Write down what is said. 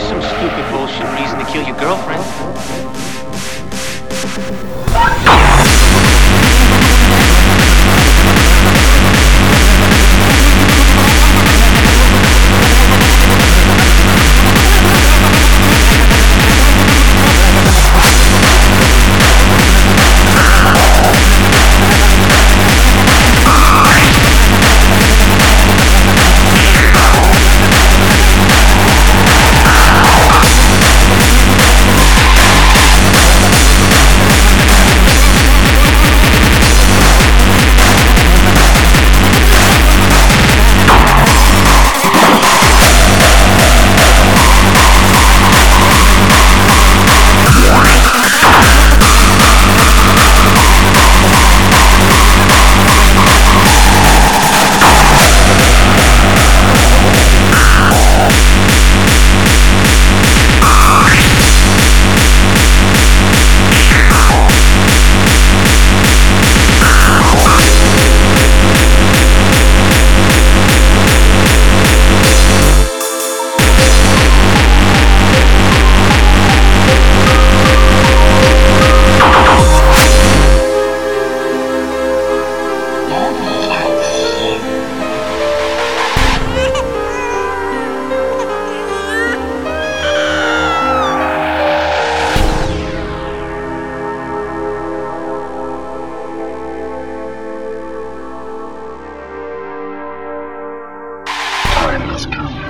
some stupid bullshit reason to kill your girlfriend. time has come.